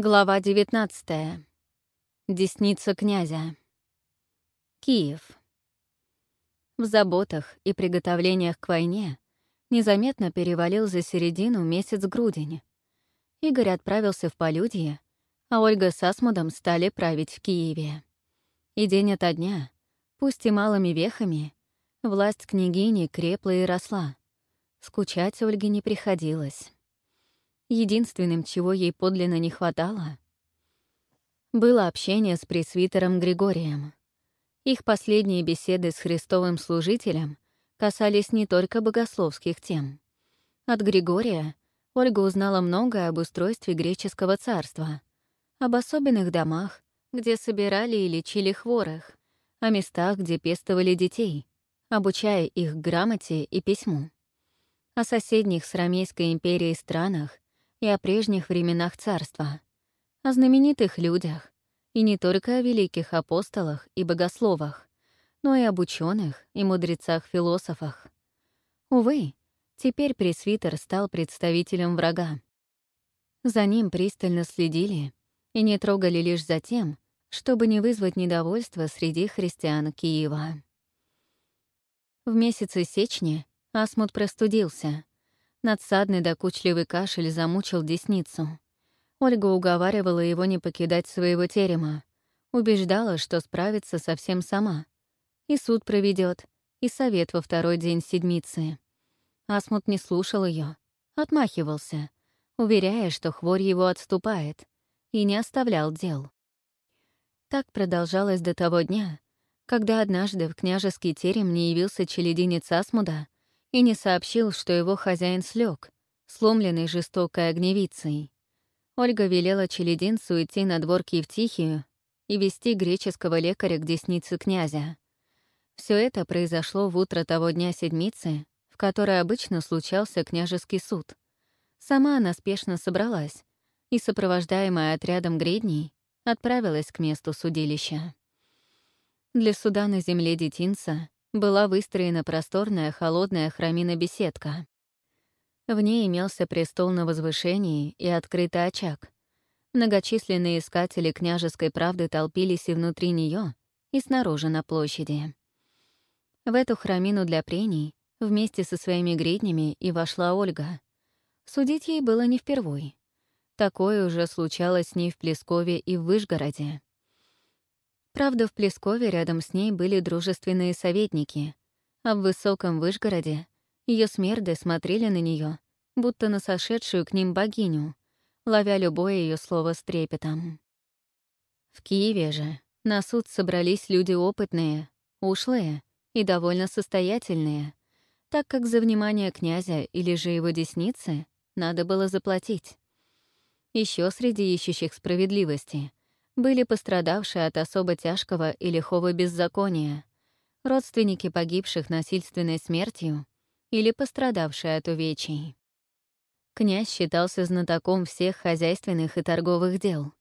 Глава 19. Десница князя. Киев. В заботах и приготовлениях к войне незаметно перевалил за середину месяц грудень. Игорь отправился в полюдье, а Ольга с Асмудом стали править в Киеве. И день ото дня, пусть и малыми вехами, власть княгини крепла и росла. Скучать Ольге не приходилось. Единственным, чего ей подлинно не хватало, было общение с пресвитером Григорием. Их последние беседы с Христовым служителем касались не только богословских тем. От Григория Ольга узнала многое об устройстве греческого царства, об особенных домах, где собирали и лечили хворых, о местах, где пестовали детей, обучая их грамоте и письму, о соседних с Ромейской империей странах и о прежних временах царства, о знаменитых людях, и не только о великих апостолах и богословах, но и об ученых и мудрецах-философах. Увы, теперь пресвитер стал представителем врага. За ним пристально следили и не трогали лишь за тем, чтобы не вызвать недовольства среди христиан Киева. В месяце сечни Асмут простудился, Надсадный докучливый кашель замучил десницу. Ольга уговаривала его не покидать своего терема, убеждала, что справится совсем сама. И суд проведет, и совет во второй день седмицы. Асмут не слушал ее, отмахивался, уверяя, что хворь его отступает, и не оставлял дел. Так продолжалось до того дня, когда однажды в княжеский терем не явился челединец Асмуда — и не сообщил, что его хозяин слег, сломленный жестокой огневицей. Ольга велела челединцу идти на двор в Евтихию и вести греческого лекаря к деснице князя. Все это произошло в утро того дня седмицы, в которой обычно случался княжеский суд. Сама она спешно собралась и, сопровождаемая отрядом гредней, отправилась к месту судилища. Для суда на земле детинца была выстроена просторная холодная храмина-беседка. В ней имелся престол на возвышении и открытый очаг. Многочисленные искатели княжеской правды толпились и внутри нее, и снаружи на площади. В эту храмину для прений вместе со своими гриднями и вошла Ольга. Судить ей было не впервой. Такое уже случалось с ней в Плескове и в Выжгороде. Правда, в Плескове рядом с ней были дружественные советники, а в высоком Вышгороде ее смерды смотрели на нее, будто на сошедшую к ним богиню, ловя любое ее слово с трепетом. В Киеве же на суд собрались люди опытные, ушлые и довольно состоятельные, так как за внимание князя или же его десницы надо было заплатить. Еще среди ищущих справедливости были пострадавшие от особо тяжкого и лихого беззакония, родственники погибших насильственной смертью или пострадавшие от увечий. Князь считался знатоком всех хозяйственных и торговых дел,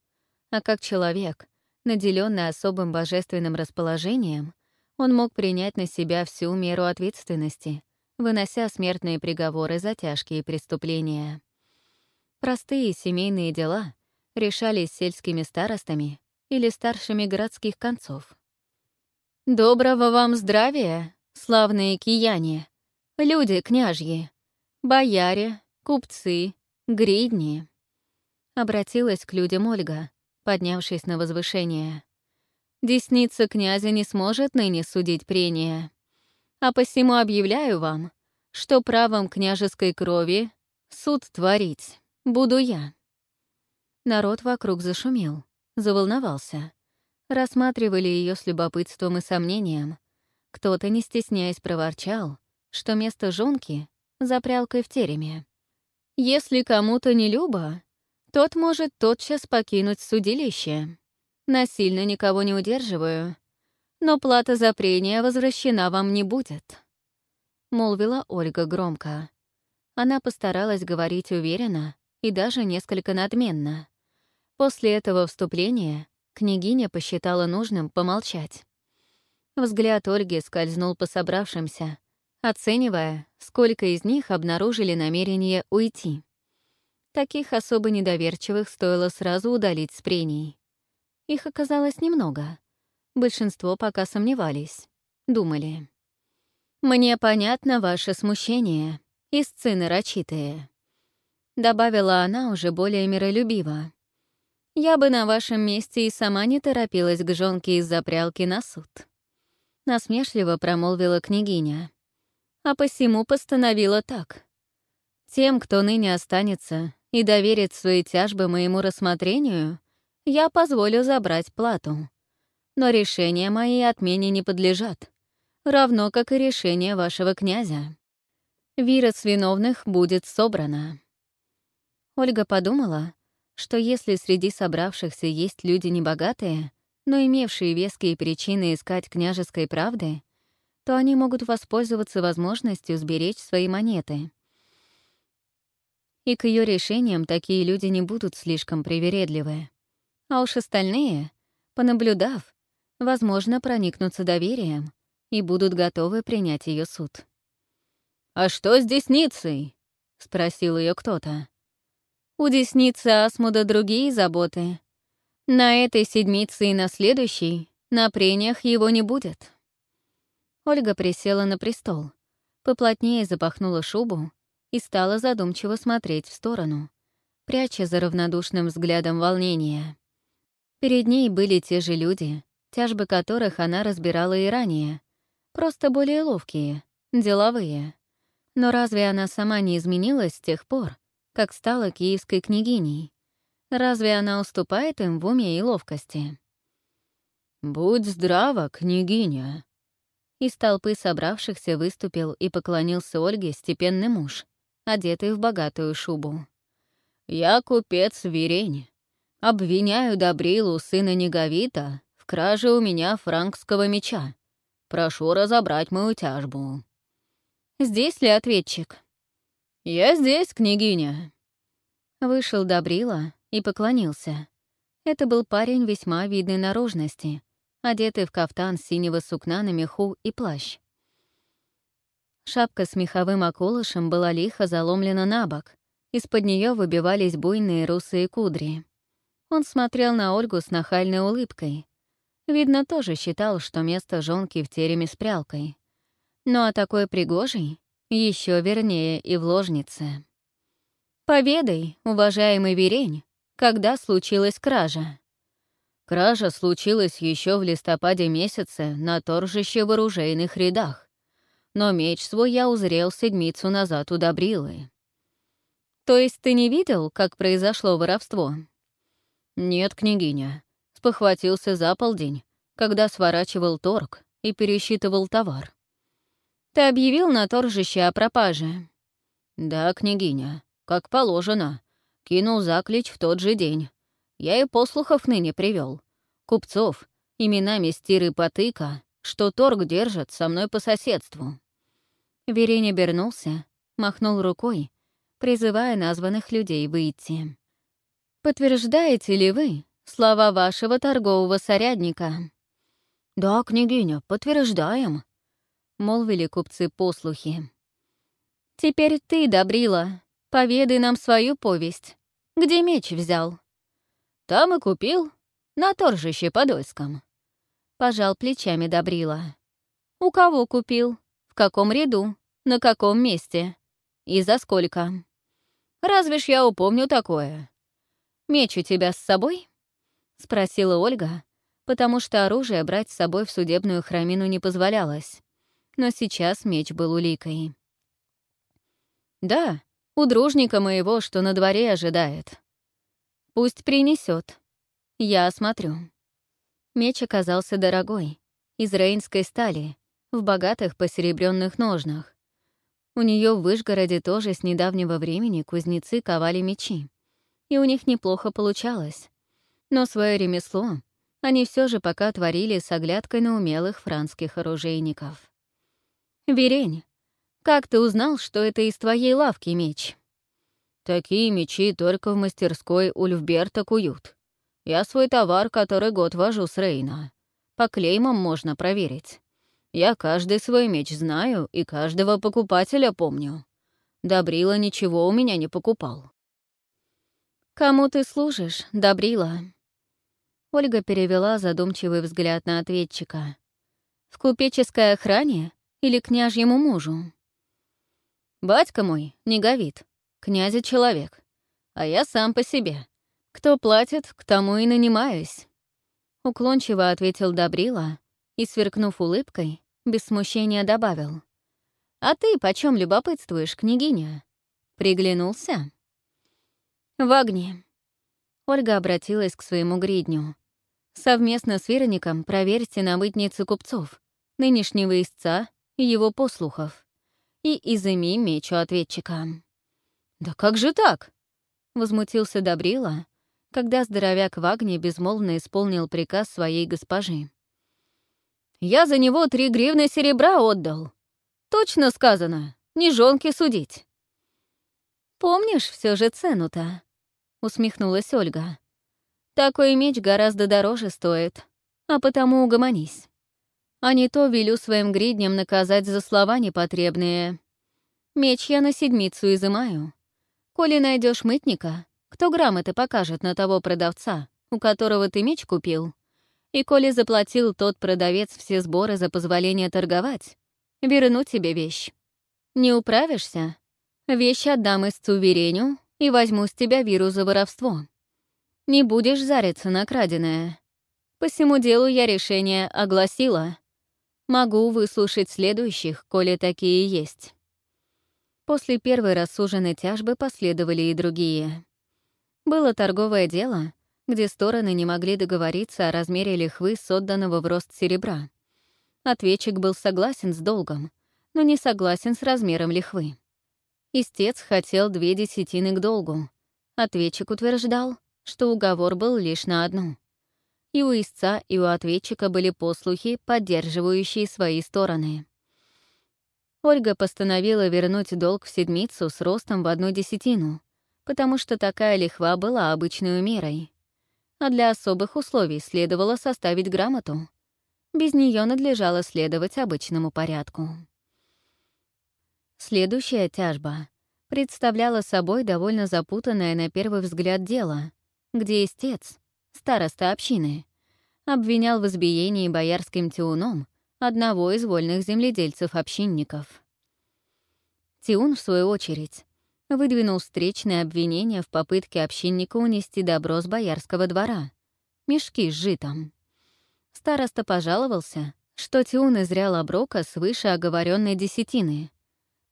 а как человек, наделенный особым божественным расположением, он мог принять на себя всю меру ответственности, вынося смертные приговоры за тяжкие преступления. Простые семейные дела решались сельскими старостами или старшими городских концов. «Доброго вам здравия, славные кияне, люди княжьи, бояре, купцы, гридни!» Обратилась к людям Ольга, поднявшись на возвышение. «Десница князя не сможет ныне судить прения, а посему объявляю вам, что правом княжеской крови суд творить буду я». Народ вокруг зашумел, заволновался. Рассматривали ее с любопытством и сомнением. Кто-то, не стесняясь, проворчал, что место жонки за прялкой в тереме. Если кому-то не любо, тот может тотчас покинуть судилище. Насильно никого не удерживаю, но плата за прения возвращена вам не будет. Молвила Ольга громко. Она постаралась говорить уверенно и даже несколько надменно. После этого вступления княгиня посчитала нужным помолчать. Взгляд Ольги скользнул по собравшимся, оценивая, сколько из них обнаружили намерение уйти. Таких особо недоверчивых стоило сразу удалить с прений. Их оказалось немного. Большинство пока сомневались, думали. «Мне понятно ваше смущение, истцы нарочитые», — добавила она уже более миролюбиво. «Я бы на вашем месте и сама не торопилась к жонке из-за прялки на суд». Насмешливо промолвила княгиня. А посему постановила так. «Тем, кто ныне останется и доверит свои тяжбы моему рассмотрению, я позволю забрать плату. Но решения мои отмене не подлежат, равно как и решение вашего князя. Вирос виновных будет собрана». Ольга подумала, что если среди собравшихся есть люди небогатые, но имевшие веские причины искать княжеской правды, то они могут воспользоваться возможностью сберечь свои монеты. И к ее решениям такие люди не будут слишком привередливы. А уж остальные, понаблюдав, возможно, проникнутся доверием и будут готовы принять ее суд. «А что с десницей?» — спросил ее кто-то. «У десницы Асмуда другие заботы. На этой седмице и на следующей на прениях его не будет». Ольга присела на престол, поплотнее запахнула шубу и стала задумчиво смотреть в сторону, пряча за равнодушным взглядом волнения. Перед ней были те же люди, тяжбы которых она разбирала и ранее, просто более ловкие, деловые. Но разве она сама не изменилась с тех пор, как стала киевской княгиней? Разве она уступает им в уме и ловкости? «Будь здрава, княгиня!» Из толпы собравшихся выступил и поклонился Ольге степенный муж, одетый в богатую шубу. «Я купец Верень. Обвиняю Добрилу, сына Неговита, в краже у меня франкского меча. Прошу разобрать мою тяжбу». «Здесь ли ответчик?» «Я здесь, княгиня». Вышел Добрила и поклонился. Это был парень весьма видной наружности, одетый в кафтан синего сукна на меху и плащ. Шапка с меховым околышем была лихо заломлена на бок, из-под нее выбивались буйные русые кудри. Он смотрел на Ольгу с нахальной улыбкой. Видно, тоже считал, что место жонки в тереме с прялкой. Ну а такой пригожий еще вернее и в ложнице. «Поведай, уважаемый Верень, когда случилась кража?» Кража случилась еще в листопаде месяце на торжище в оружейных рядах. Но меч свой я узрел седмицу назад у Добрилы. То есть ты не видел, как произошло воровство? Нет, княгиня. Спохватился за полдень, когда сворачивал торг и пересчитывал товар. Ты объявил на торжище о пропаже? Да, княгиня, как положено. Кинул заклич в тот же день. Я и послухов ныне привел. Купцов, именами стиры потыка, что торг держат со мной по соседству. Верень обернулся, махнул рукой, призывая названных людей выйти. «Подтверждаете ли вы слова вашего торгового сорядника?» «Да, княгиня, подтверждаем», — молвили купцы-послухи. «Теперь ты, Добрила, поведай нам свою повесть. Где меч взял?» «Там и купил, на торжище Подольском». Пожал плечами Добрила. «У кого купил? В каком ряду? На каком месте? И за сколько?» «Разве ж я упомню такое?» «Меч у тебя с собой?» — спросила Ольга, потому что оружие брать с собой в судебную храмину не позволялось. Но сейчас меч был уликой. «Да, у дружника моего, что на дворе ожидает», Пусть принесет. Я осмотрю. Меч оказался дорогой, из рейнской стали, в богатых посеребренных ножнах. У нее в Вышгороде тоже с недавнего времени кузнецы ковали мечи. И у них неплохо получалось. Но свое ремесло они все же пока творили с оглядкой на умелых франских оружейников. «Верень, как ты узнал, что это из твоей лавки меч?» Такие мечи только в мастерской Ульфберта куют. Я свой товар который год вожу с Рейна. По клеймам можно проверить. Я каждый свой меч знаю и каждого покупателя помню. Добрила ничего у меня не покупал. «Кому ты служишь, Добрила?» Ольга перевела задумчивый взгляд на ответчика. «В купеческой охране или княжьему мужу?» «Батька мой, неговит, князя человек, а я сам по себе. Кто платит, к тому и нанимаюсь». Уклончиво ответил Добрила и, сверкнув улыбкой, без смущения добавил. «А ты почем любопытствуешь, княгиня?» Приглянулся. «В огне». Ольга обратилась к своему гридню. «Совместно с верником проверьте на мытнице купцов, нынешнего истца его послухов, и изыми меч у ответчика». «Да как же так?» — возмутился Добрила, когда здоровяк Вагни безмолвно исполнил приказ своей госпожи. «Я за него три гривны серебра отдал. Точно сказано, не жонки судить». «Помнишь все же цену-то?» — усмехнулась Ольга. «Такой меч гораздо дороже стоит, а потому угомонись. А не то велю своим гридням наказать за слова непотребные. Меч я на седмицу изымаю. Коли найдешь мытника, кто грамоты покажет на того продавца, у которого ты меч купил? И коли заплатил тот продавец все сборы за позволение торговать, верну тебе вещь. Не управишься? Вещь отдам истцу Вереню и возьму с тебя виру за воровство. Не будешь зариться на краденое. По всему делу я решение огласила. Могу выслушать следующих, коли такие есть. После первой рассуженной тяжбы последовали и другие. Было торговое дело, где стороны не могли договориться о размере лихвы с в рост серебра. Ответчик был согласен с долгом, но не согласен с размером лихвы. Истец хотел две десятины к долгу. Ответчик утверждал, что уговор был лишь на одну. И у истца, и у ответчика были послухи, поддерживающие свои стороны. Ольга постановила вернуть долг в седмицу с ростом в одну десятину, потому что такая лихва была обычной мерой. А для особых условий следовало составить грамоту. Без нее надлежало следовать обычному порядку. Следующая тяжба представляла собой довольно запутанное на первый взгляд дело, где истец, староста общины, обвинял в избиении боярским тиуном одного из вольных земледельцев-общинников. Тиун, в свою очередь, выдвинул встречное обвинение в попытке общинника унести добро с боярского двора — мешки с житом. Староста пожаловался, что Тиун изрял оброка свыше оговоренной десятины.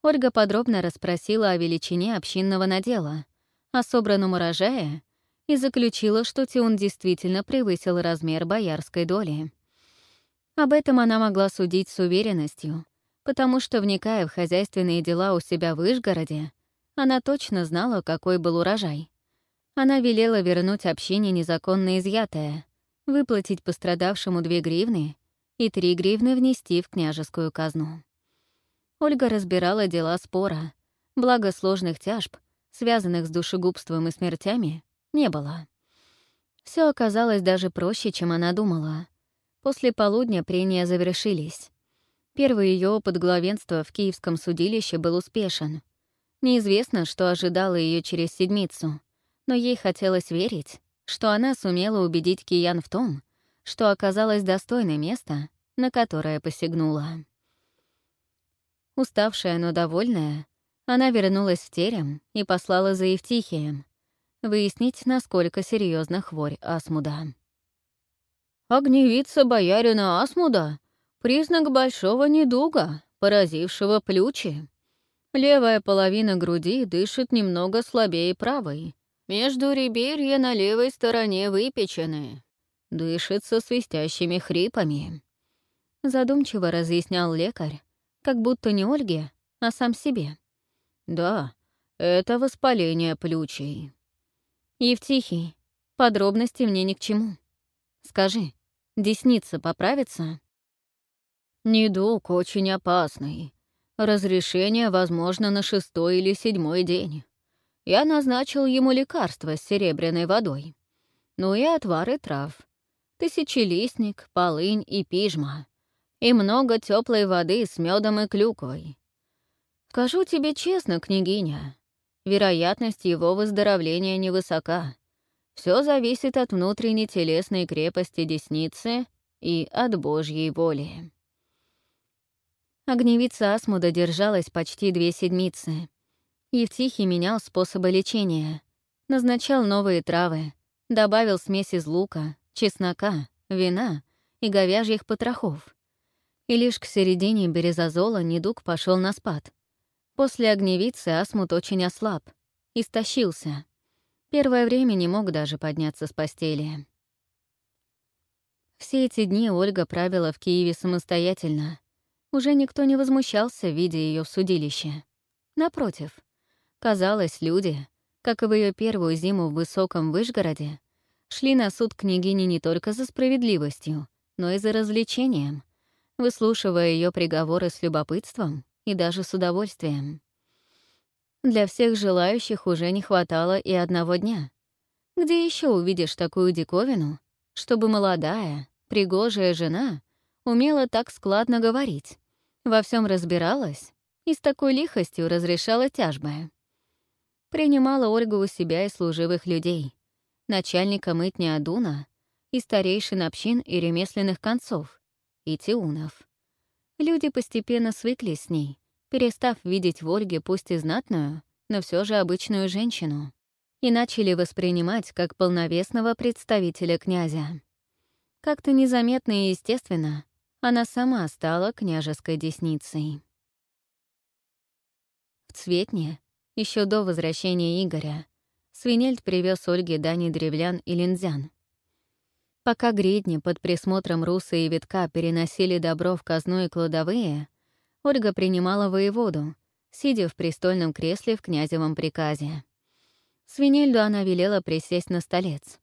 Ольга подробно расспросила о величине общинного надела, о собранном урожае и заключила, что Тиун действительно превысил размер боярской доли. Об этом она могла судить с уверенностью, потому что, вникая в хозяйственные дела у себя в Ишгороде, она точно знала, какой был урожай. Она велела вернуть общине незаконно изъятое, выплатить пострадавшему две гривны и три гривны внести в княжескую казну. Ольга разбирала дела спора, благо сложных тяжб, связанных с душегубством и смертями, не было. Все оказалось даже проще, чем она думала. После полудня прения завершились. Первый ее опыт главенства в Киевском судилище был успешен — Неизвестно, что ожидало ее через седмицу, но ей хотелось верить, что она сумела убедить Киян в том, что оказалось достойное место, на которое посягнула. Уставшая, но довольная, она вернулась в терем и послала за Евтихием выяснить, насколько серьезна хворь Асмуда. «Огневица боярина Асмуда — признак большого недуга, поразившего плючи», Левая половина груди дышит немного слабее правой. Между реберья на левой стороне выпечены. Дышит со свистящими хрипами. Задумчиво разъяснял лекарь, как будто не Ольге, а сам себе. Да, это воспаление плючей. Евтихий, подробности мне ни к чему. Скажи, десница поправится? Недуг очень опасный. Разрешение возможно на шестой или седьмой день. Я назначил ему лекарство с серебряной водой. Ну и отвары трав. Тысячелистник, полынь и пижма. И много теплой воды с медом и клюквой. Скажу тебе честно, княгиня, вероятность его выздоровления невысока. Все зависит от внутренней телесной крепости десницы и от Божьей воли. Огневица Асмуда держалась почти две седмицы. Евтихий менял способы лечения, назначал новые травы, добавил смесь из лука, чеснока, вина и говяжьих потрохов. И лишь к середине березозола недуг пошел на спад. После огневицы Асмут очень ослаб, истощился. Первое время не мог даже подняться с постели. Все эти дни Ольга правила в Киеве самостоятельно. Уже никто не возмущался, видя ее в судилище. Напротив, казалось, люди, как и в ее первую зиму в высоком Вышгороде, шли на суд княгини не только за справедливостью, но и за развлечением, выслушивая ее приговоры с любопытством и даже с удовольствием. Для всех желающих уже не хватало и одного дня. Где еще увидишь такую диковину, чтобы молодая, пригожая жена умела так складно говорить, во всем разбиралась и с такой лихостью разрешала тяжбы. Принимала Ольга у себя и служивых людей, начальника мытни Адуна и старейшин общин и ремесленных концов, и тиунов. Люди постепенно свыклись с ней, перестав видеть в Ольге пусть и знатную, но все же обычную женщину, и начали воспринимать как полновесного представителя князя. Как-то незаметно и естественно она сама стала княжеской десницей. В Цветне, еще до возвращения Игоря, Свинельд привез Ольге дани древлян и линзян. Пока гридни под присмотром Руса и Витка переносили добро в казну и кладовые, Ольга принимала воеводу, сидя в престольном кресле в князевом приказе. Свинельду она велела присесть на столец.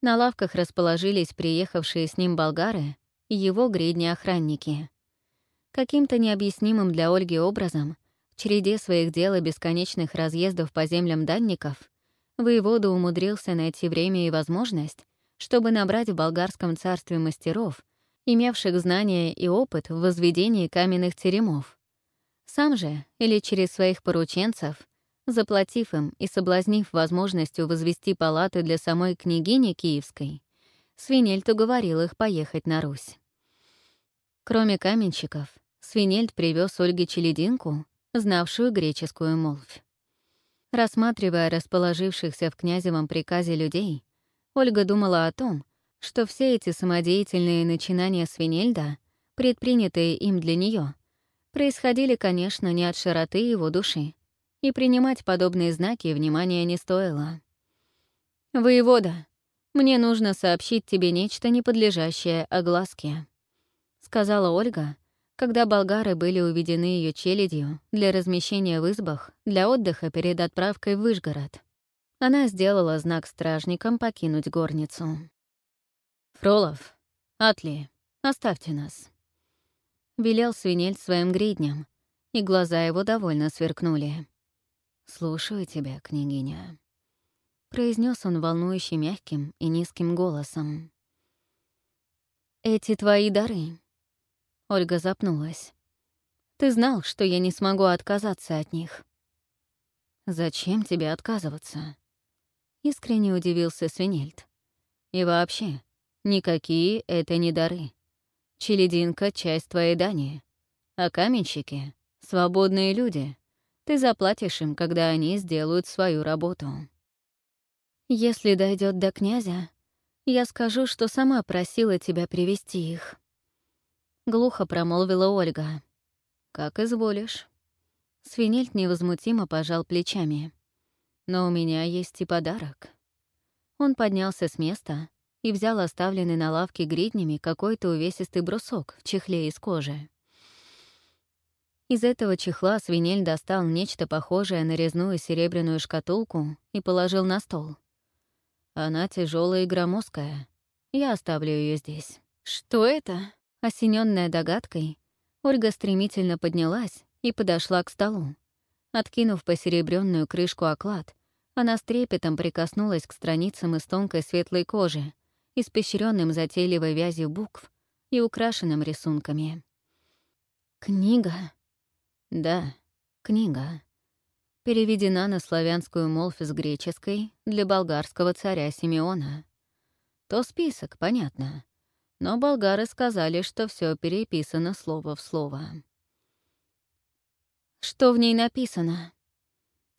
На лавках расположились приехавшие с ним болгары и его гридни-охранники. Каким-то необъяснимым для Ольги образом, в череде своих дел и бесконечных разъездов по землям данников, воевода умудрился найти время и возможность чтобы набрать в болгарском царстве мастеров, имевших знания и опыт в возведении каменных теремов. Сам же, или через своих порученцев, заплатив им и соблазнив возможностью возвести палаты для самой княгини Киевской, Свинельд уговорил их поехать на Русь. Кроме каменщиков, Свинельд привез Ольге Челединку, знавшую греческую молвь. Рассматривая расположившихся в князевом приказе людей, Ольга думала о том, что все эти самодеятельные начинания Свинельда, предпринятые им для нее, происходили, конечно, не от широты его души, и принимать подобные знаки внимания не стоило. «Воевода, мне нужно сообщить тебе нечто, не подлежащее огласке», — сказала Ольга, когда болгары были уведены ее челядью для размещения в избах для отдыха перед отправкой в Выжгород. Она сделала знак стражникам покинуть горницу. «Фролов, Атли, оставьте нас», — велел свинель своим гридням, и глаза его довольно сверкнули. «Слушаю тебя, княгиня», — произнес он волнующе мягким и низким голосом. «Эти твои дары», — Ольга запнулась. «Ты знал, что я не смогу отказаться от них». «Зачем тебе отказываться?» Искренне удивился Свинельд. И вообще, никакие это не дары. Челединка — часть твоей дани. А каменщики — свободные люди. Ты заплатишь им, когда они сделают свою работу. Если дойдет до князя, я скажу, что сама просила тебя привести их. Глухо промолвила Ольга. Как изволишь. Свинельд невозмутимо пожал плечами. Но у меня есть и подарок. Он поднялся с места и взял оставленный на лавке гриднями какой-то увесистый брусок в чехле из кожи. Из этого чехла свинель достал нечто похожее на резную серебряную шкатулку и положил на стол. Она тяжелая и громоздкая. Я оставлю ее здесь. Что это? Осененная догадкой, Ольга стремительно поднялась и подошла к столу. Откинув посеребренную крышку оклад, она с трепетом прикоснулась к страницам из тонкой светлой кожи, испещренным затейливой вязью букв и украшенным рисунками. «Книга?» «Да, книга», — переведена на славянскую молфь с греческой для болгарского царя Симеона. То список, понятно. Но болгары сказали, что все переписано слово в слово. «Что в ней написано?»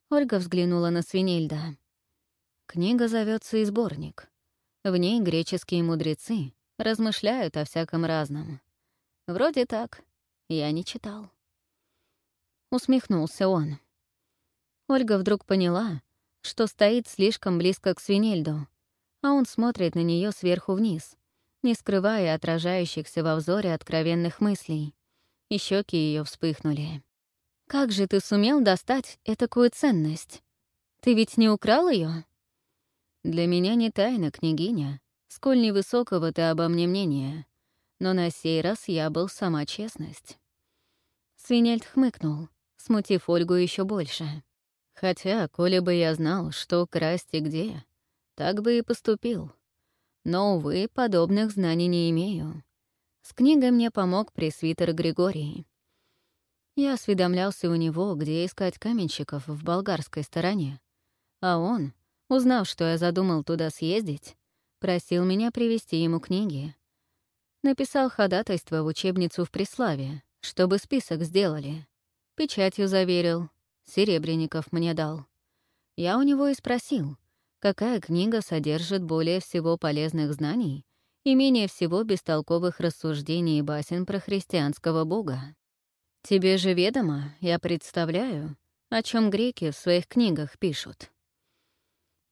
Ольга взглянула на Свинельда. Книга зовется и сборник. В ней греческие мудрецы размышляют о всяком разном. Вроде так. Я не читал. Усмехнулся он. Ольга вдруг поняла, что стоит слишком близко к Свинельду, а он смотрит на нее сверху вниз, не скрывая отражающихся во взоре откровенных мыслей. И щеки ее вспыхнули. «Как же ты сумел достать этакую ценность? Ты ведь не украл ее? «Для меня не тайна, княгиня, сколь невысокого ты обо мне мнения, но на сей раз я был сама честность». Свинельд хмыкнул, смутив Ольгу еще больше. Хотя, коли бы я знал, что красть и где, так бы и поступил. Но, увы, подобных знаний не имею. С книгой мне помог пресвитер Григорий. Я осведомлялся у него, где искать каменщиков в болгарской стороне. А он, узнав, что я задумал туда съездить, просил меня привезти ему книги. Написал ходатайство в учебницу в Преславе, чтобы список сделали. Печатью заверил, Серебряников мне дал. Я у него и спросил, какая книга содержит более всего полезных знаний и менее всего бестолковых рассуждений и басен про христианского бога. Тебе же ведомо, я представляю, о чем греки в своих книгах пишут.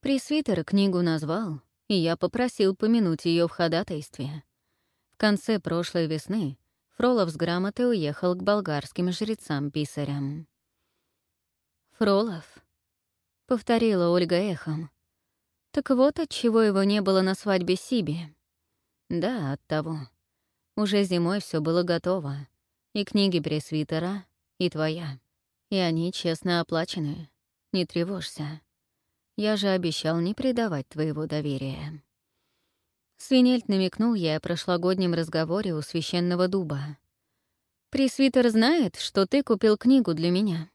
Пресвитер книгу назвал, и я попросил помянуть ее в ходатайстве. В конце прошлой весны Фролов с грамотой уехал к болгарским жрецам-писарям. «Фролов?» — повторила Ольга эхом. «Так вот от чего его не было на свадьбе Сиби». «Да, от того. Уже зимой все было готово. И книги пресвитера, и твоя. И они честно оплачены. Не тревожься. Я же обещал не предавать твоего доверия». Свинельт намекнул я о прошлогоднем разговоре у священного дуба. «Пресвитер знает, что ты купил книгу для меня?»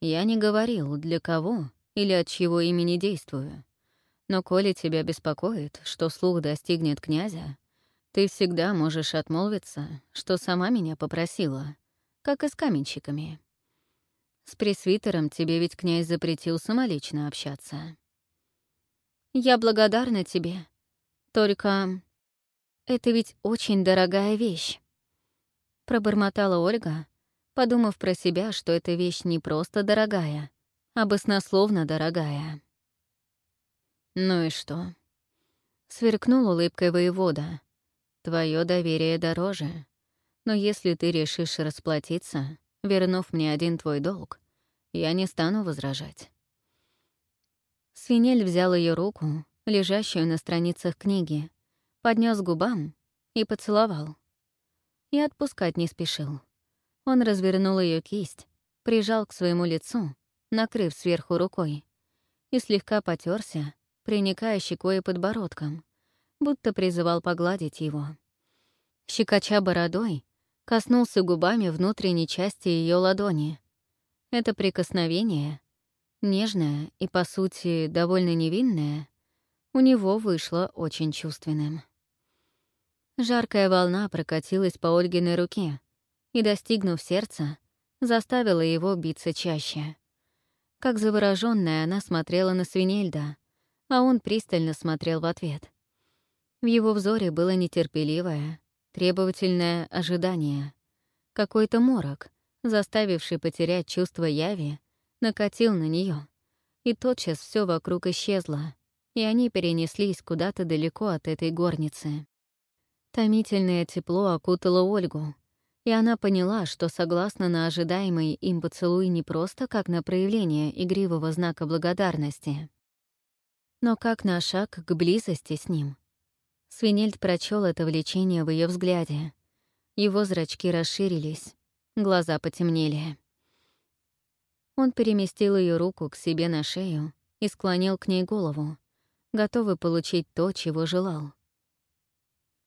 Я не говорил, для кого или от чего имени действую. Но коли тебя беспокоит, что слух достигнет князя, ты всегда можешь отмолвиться, что сама меня попросила, как и с каменщиками. С пресвитером тебе ведь князь запретил самолично общаться. Я благодарна тебе. Только это ведь очень дорогая вещь. Пробормотала Ольга, подумав про себя, что эта вещь не просто дорогая, а баснословно дорогая. «Ну и что?» Сверкнул улыбкой воевода. «Твое доверие дороже. Но если ты решишь расплатиться, вернув мне один твой долг, я не стану возражать». Свинель взял ее руку, лежащую на страницах книги, поднес губам и поцеловал. И отпускать не спешил. Он развернул ее кисть, прижал к своему лицу, накрыв сверху рукой, и слегка потерся, приникая щекой и подбородком, будто призывал погладить его. Щекоча бородой, коснулся губами внутренней части ее ладони. Это прикосновение, нежное и, по сути, довольно невинное, у него вышло очень чувственным. Жаркая волна прокатилась по Ольгиной руке, и, достигнув сердца, заставила его биться чаще. Как заворожённая она смотрела на Свинельда, а он пристально смотрел в ответ. В его взоре было нетерпеливое, требовательное ожидание. Какой-то морок, заставивший потерять чувство яви, накатил на нее, и тотчас все вокруг исчезло, и они перенеслись куда-то далеко от этой горницы. Томительное тепло окутало Ольгу, и она поняла, что согласна на ожидаемый им поцелуй не просто как на проявление игривого знака благодарности, но как на шаг к близости с ним. Свинельд прочел это влечение в ее взгляде. Его зрачки расширились, глаза потемнели. Он переместил ее руку к себе на шею и склонил к ней голову, готовый получить то, чего желал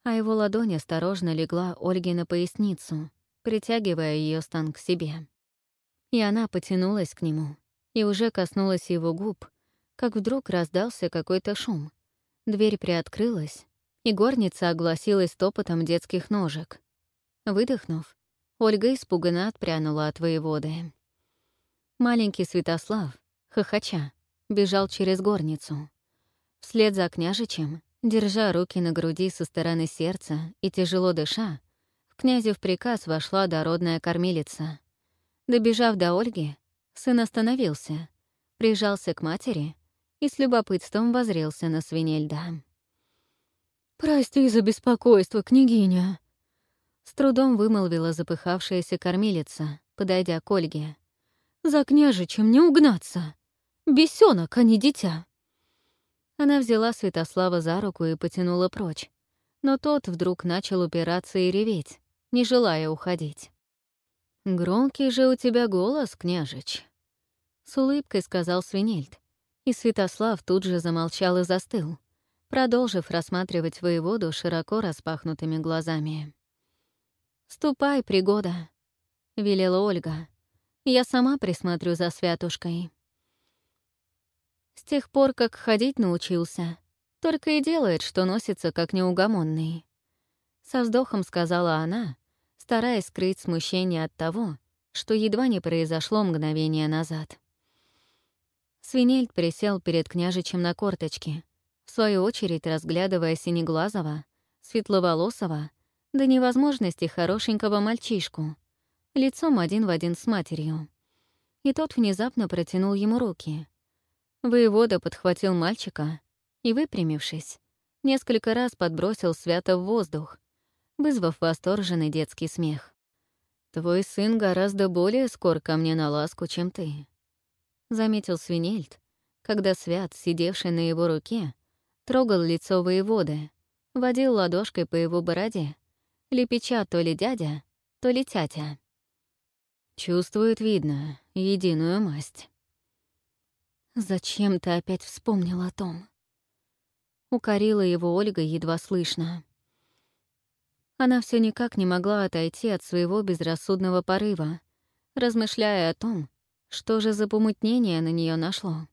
а его ладонь осторожно легла Ольге на поясницу, притягивая ее стан к себе. И она потянулась к нему, и уже коснулась его губ, как вдруг раздался какой-то шум. Дверь приоткрылась, и горница огласилась топотом детских ножек. Выдохнув, Ольга испуганно отпрянула от воеводы. Маленький Святослав, хохоча, бежал через горницу. Вслед за княжичем, держа руки на груди со стороны сердца и тяжело дыша, в князев приказ вошла дородная кормилица. Добежав до Ольги, сын остановился, прижался к матери и с любопытством возрелся на свиней льда. «Прости за беспокойство, княгиня!» С трудом вымолвила запыхавшаяся кормилица, подойдя к Ольге. «За княжичем не угнаться! Бесенок, а не дитя!» Она взяла Святослава за руку и потянула прочь, но тот вдруг начал упираться и реветь, не желая уходить. «Громкий же у тебя голос, княжич!» С улыбкой сказал Свинельд, и Святослав тут же замолчал и застыл, продолжив рассматривать воеводу широко распахнутыми глазами. «Ступай, пригода», — велела Ольга. «Я сама присмотрю за святушкой». С тех пор, как ходить научился, только и делает, что носится как неугомонный. Со вздохом сказала она, стараясь скрыть смущение от того, что едва не произошло мгновение назад. Свинельд присел перед княжичем на корточке, в свою очередь разглядывая синеглазого, светловолосого, до невозможности хорошенького мальчишку, лицом один в один с матерью. И тот внезапно протянул ему руки. Воевода подхватил мальчика и, выпрямившись, несколько раз подбросил свято в воздух, вызвав восторженный детский смех. «Твой сын гораздо более скор ко мне на ласку, чем ты», — заметил Свинельд, когда Свят, сидевший на его руке, трогал лицо воеводы, водил ладошкой по его бороде лепеча то ли дядя, то ли тятя. Чувствует, видно, единую масть. «Зачем ты опять вспомнил о том?» Укорила его Ольга едва слышно. Она все никак не могла отойти от своего безрассудного порыва, размышляя о том, что же за помутнение на нее нашло.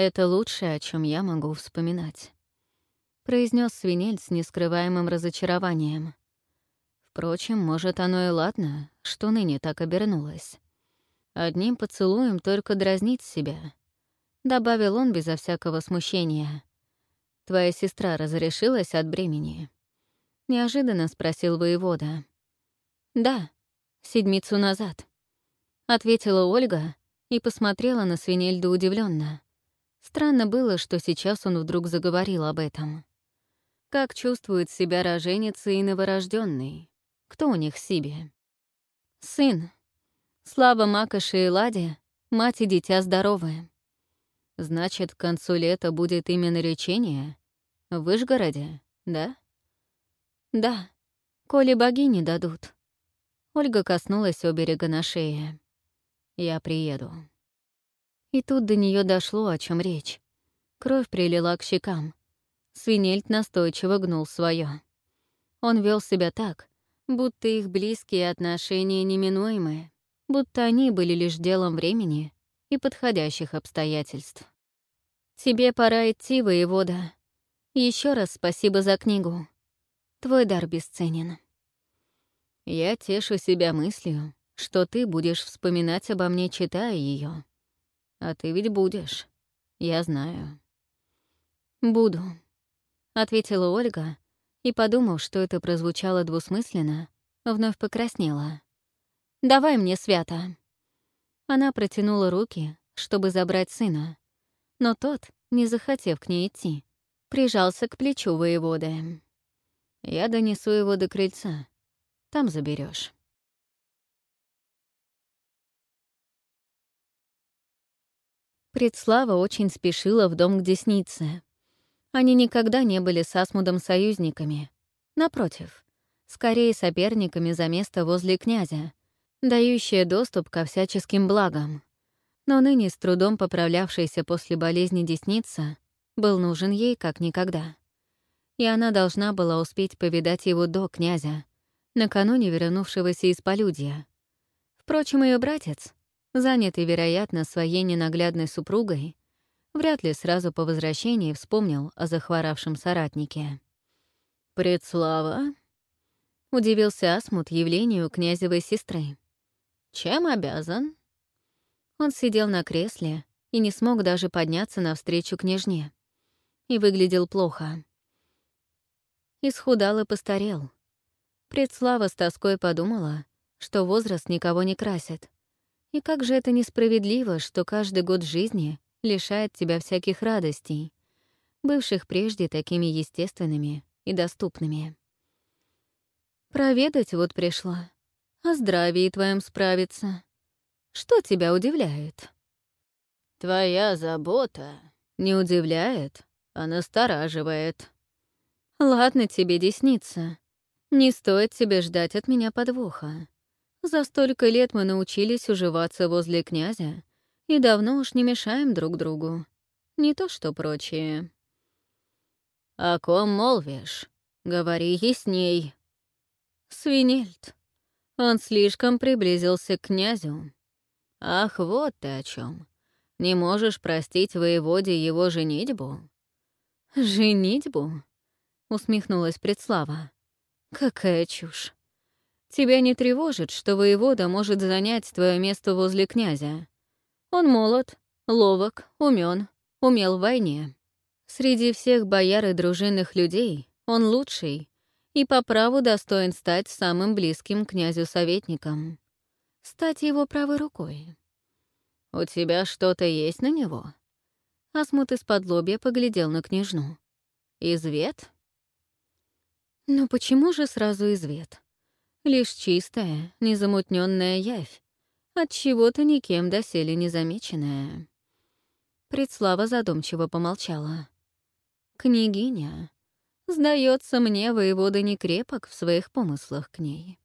«Это лучшее, о чем я могу вспоминать», — произнес свинель с нескрываемым разочарованием. Впрочем, может, оно и ладно, что ныне так обернулось. Одним поцелуем только дразнить себя. Добавил он безо всякого смущения. «Твоя сестра разрешилась от бремени?» Неожиданно спросил воевода. «Да, седмицу назад», — ответила Ольга и посмотрела на Свинельду удивленно. Странно было, что сейчас он вдруг заговорил об этом. Как чувствует себя роженица и новорожденный? Кто у них Сиби? Сын. Слава Макоши и Ладе, мать и дитя здоровые. Значит, к концу лета будет имя наречения? В Вышгороде, да? Да, коли богини дадут. Ольга коснулась берега на шее. Я приеду. И тут до нее дошло, о чем речь. Кровь прилила к щекам. Свинельт настойчиво гнул свое. Он вел себя так, будто их близкие отношения неминуемые, будто они были лишь делом времени и подходящих обстоятельств. «Тебе пора идти, воевода. Еще раз спасибо за книгу. Твой дар бесценен». «Я тешу себя мыслью, что ты будешь вспоминать обо мне, читая ее. А ты ведь будешь, я знаю». «Буду», — ответила Ольга, и, подумав, что это прозвучало двусмысленно, вновь покраснела. «Давай мне свято». Она протянула руки, чтобы забрать сына, но тот, не захотев к ней идти, прижался к плечу воеводы. «Я донесу его до крыльца. Там заберешь. Предслава очень спешила в дом к деснице. Они никогда не были с Асмудом союзниками. Напротив, скорее соперниками за место возле князя, дающее доступ ко всяческим благам. Но ныне с трудом поправлявшаяся после болезни десница был нужен ей как никогда. И она должна была успеть повидать его до князя, накануне вернувшегося из полюдья. Впрочем, ее братец, занятый, вероятно, своей ненаглядной супругой, вряд ли сразу по возвращении вспомнил о захворавшем соратнике. «Предслава?» — удивился Асмут явлению князевой сестры. «Чем обязан?» Он сидел на кресле и не смог даже подняться навстречу княжне. И выглядел плохо. Исхудал и постарел. Предслава с тоской подумала, что возраст никого не красит. И как же это несправедливо, что каждый год жизни лишает тебя всяких радостей, бывших прежде такими естественными и доступными. Проведать вот пришла. О здравии твоем справиться. Что тебя удивляет? Твоя забота не удивляет, а настораживает. Ладно тебе, десница. Не стоит тебе ждать от меня подвоха. За столько лет мы научились уживаться возле князя и давно уж не мешаем друг другу. Не то что прочие. «О ком молвишь? Говори ясней». «Свинельд. Он слишком приблизился к князю». «Ах, вот ты о чем. Не можешь простить воеводе его женитьбу?» «Женитьбу?» — усмехнулась предслава. «Какая чушь. Тебя не тревожит, что воевода может занять твое место возле князя. Он молод, ловок, умен, умел в войне. Среди всех бояр и дружинных людей он лучший и по праву достоин стать самым близким князю-советником. Стать его правой рукой. «У тебя что-то есть на него?» Асмут из-под лобья поглядел на княжну. «Извет?» «Ну почему же сразу извет? Лишь чистая, незамутненная явь, от чего-то никем доселе не замеченная». Предслава задумчиво помолчала. «Княгиня, сдается мне, воевода не крепок в своих помыслах к ней».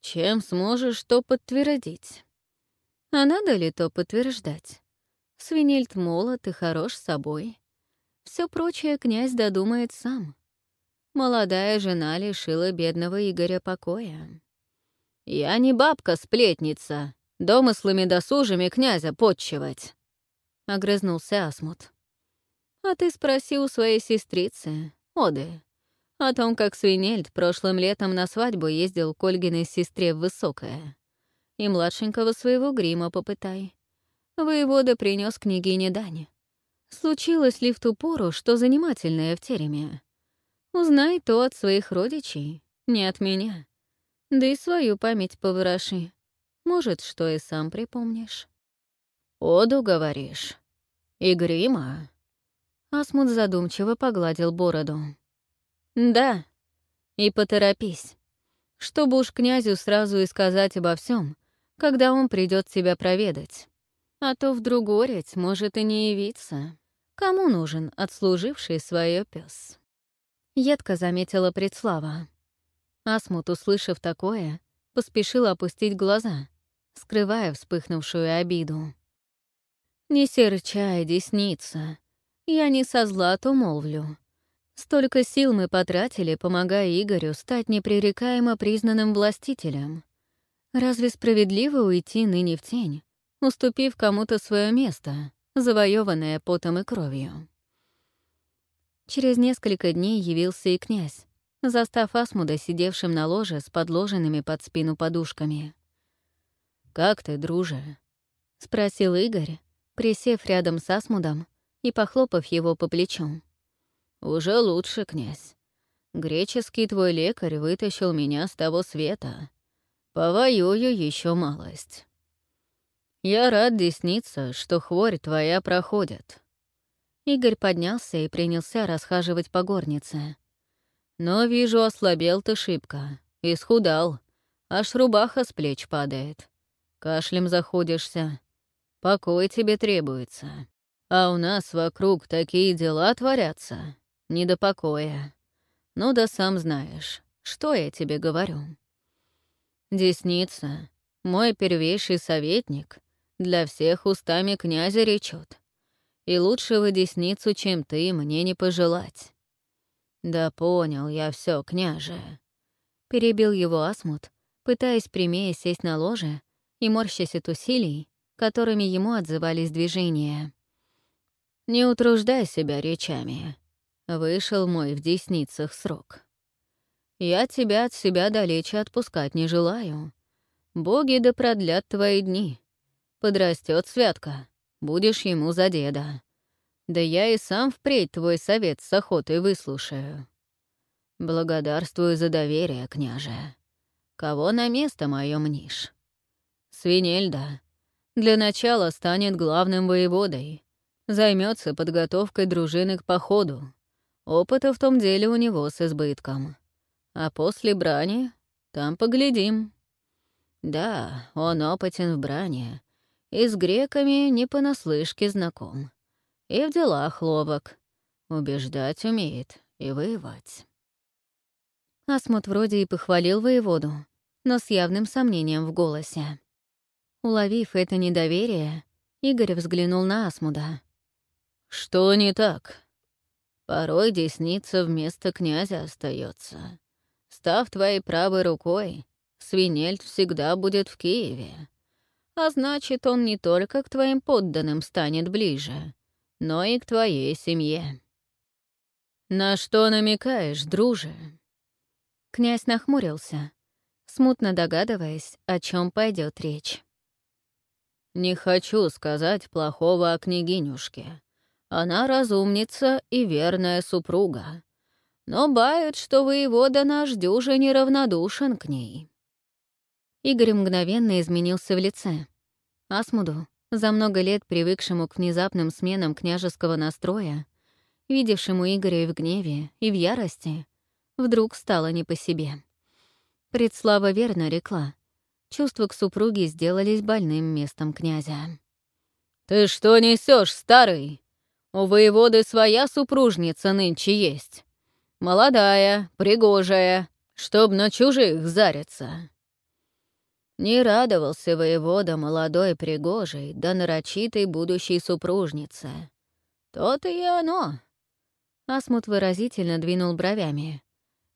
«Чем сможешь то подтвердить?» «А надо ли то подтверждать?» Свинельд молод и хорош собой. Все прочее князь додумает сам. Молодая жена лишила бедного Игоря покоя. «Я не бабка-сплетница, домыслами досужими князя подчивать», — огрызнулся Асмут. А ты спроси у своей сестрицы, Оды, о том, как Свинельд прошлым летом на свадьбу ездил к Ольгиной сестре в Высокое. И младшенького своего грима попытай. Воевода принес княгине дань. Случилось ли в ту пору, что занимательное в тереме? Узнай то от своих родичей, не от меня. Да и свою память повороши. Может, что и сам припомнишь. «Оду, говоришь? И грима?» Асмут задумчиво погладил бороду. «Да, и поторопись, чтобы уж князю сразу и сказать обо всем, когда он придет тебя проведать. А то вдруг горец может и не явиться. Кому нужен отслуживший свое пес? Едко заметила предслава. Асмут, услышав такое, поспешил опустить глаза, скрывая вспыхнувшую обиду. «Не серчай, десница. Я не со зла то молвлю. Столько сил мы потратили, помогая Игорю стать непререкаемо признанным властителем. Разве справедливо уйти ныне в тень, уступив кому-то свое место, завоеванное потом и кровью? Через несколько дней явился и князь, застав Асмуда сидевшим на ложе с подложенными под спину подушками. «Как ты, друже?» — спросил Игорь, присев рядом с Асмудом и похлопав его по плечу. «Уже лучше, князь. Греческий твой лекарь вытащил меня с того света. Повоюю еще малость. Я рад, десница, что хворь твоя проходит». Игорь поднялся и принялся расхаживать по горнице. «Но вижу, ослабел ты шибко, исхудал, аж рубаха с плеч падает. Кашлем заходишься. Покой тебе требуется». А у нас вокруг такие дела творятся. Не до покоя. Ну да сам знаешь, что я тебе говорю. Десница, мой первейший советник, для всех устами князя речет. И лучшего десницу, чем ты, мне не пожелать. Да понял я все, княже. Перебил его Асмут, пытаясь прямее сесть на ложе и, морщась от усилий, которыми ему отзывались движения. «Не утруждай себя речами. Вышел мой в десницах срок. Я тебя от себя далече отпускать не желаю. Боги да продлят твои дни. Подрастет святка, будешь ему за деда. Да я и сам впредь твой совет с охотой выслушаю. Благодарствую за доверие, княже. Кого на место мое мнишь? Свинельда. Для начала станет главным воеводой. Займется подготовкой дружины к походу. Опыта в том деле у него с избытком. А после брани там поглядим. Да, он опытен в брани. И с греками не понаслышке знаком. И в делах ловок. Убеждать умеет и воевать. Асмут вроде и похвалил воеводу, но с явным сомнением в голосе. Уловив это недоверие, Игорь взглянул на Асмуда. «Что не так? Порой десница вместо князя остается. Став твоей правой рукой, Свинельд всегда будет в Киеве. А значит, он не только к твоим подданным станет ближе, но и к твоей семье. На что намекаешь, друже? Князь нахмурился, смутно догадываясь, о чем пойдет речь. Не хочу сказать плохого о княгинюшке. Она разумница и верная супруга. Но бают, что воевода наш дюже неравнодушен к ней. Игорь мгновенно изменился в лице. Асмуду, за много лет привыкшему к внезапным сменам княжеского настроя, видевшему Игоря и в гневе, и в ярости, вдруг стало не по себе. Предслава верно рекла. Чувства к супруге сделались больным местом князя. «Ты что несешь, старый? У воеводы своя супружница нынче есть. Молодая, пригожая, чтоб на чужих зариться. Не радовался воевода молодой пригожей да нарочитой будущей супружнице. То-то и оно. Асмут выразительно двинул бровями.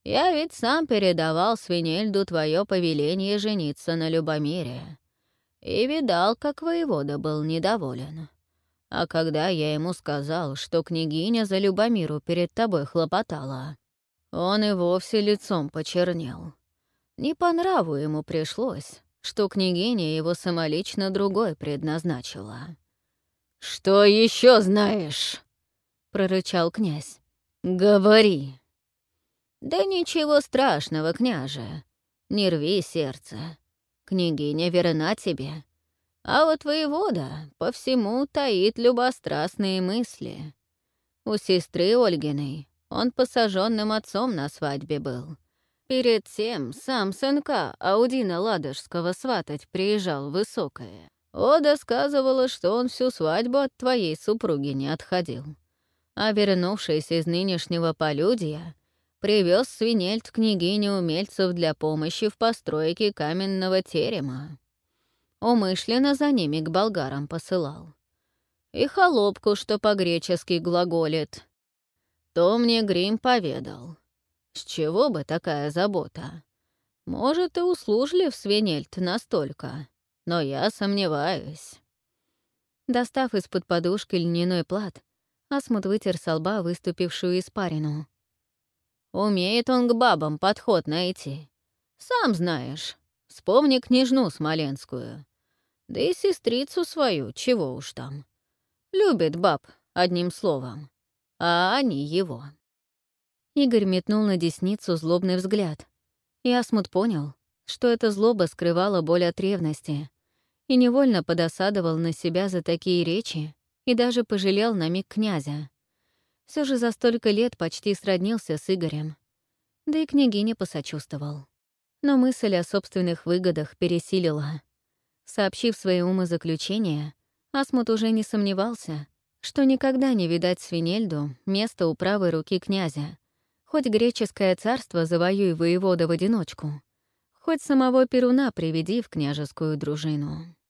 «Я ведь сам передавал Свинельду твое повеление жениться на Любомире. И видал, как воевода был недоволен. А когда я ему сказал, что княгиня за Любомиру перед тобой хлопотала, он и вовсе лицом почернел. Не по нраву ему пришлось, что княгиня его самолично другой предназначила. «Что еще знаешь?» — прорычал князь. «Говори». «Да ничего страшного, княже. Не рви сердце. Княгиня верна тебе. А вот воевода по всему таит любострастные мысли. У сестры Ольгиной он посаженным отцом на свадьбе был. Перед тем сам сынка Аудина Ладожского сватать приезжал высокое. Ода сказывала, что он всю свадьбу от твоей супруги не отходил. А вернувшись из нынешнего полюдия, привез свинельт княгине умельцев для помощи в постройке каменного терема. Умышленно за ними к болгарам посылал. И холопку, что по-гречески глаголит. То мне Грим поведал. С чего бы такая забота? Может, и услужлив свинельт настолько, но я сомневаюсь. Достав из-под подушки льняной плат, Асмут вытер со лба выступившую испарину. «Умеет он к бабам подход найти. Сам знаешь. Вспомни княжну Смоленскую. Да и сестрицу свою, чего уж там. Любит баб, одним словом. А они его». Игорь метнул на десницу злобный взгляд. И Асмут понял, что эта злоба скрывала боль от ревности, и невольно подосадовал на себя за такие речи и даже пожалел на миг князя. Все же за столько лет почти сроднился с Игорем. Да и княгине посочувствовал. Но мысль о собственных выгодах пересилила. Сообщив свои умозаключения, Асмут уже не сомневался, что никогда не видать Свинельду место у правой руки князя, Хоть греческое царство завоюй воевода в одиночку, хоть самого Перуна приведи в княжескую дружину.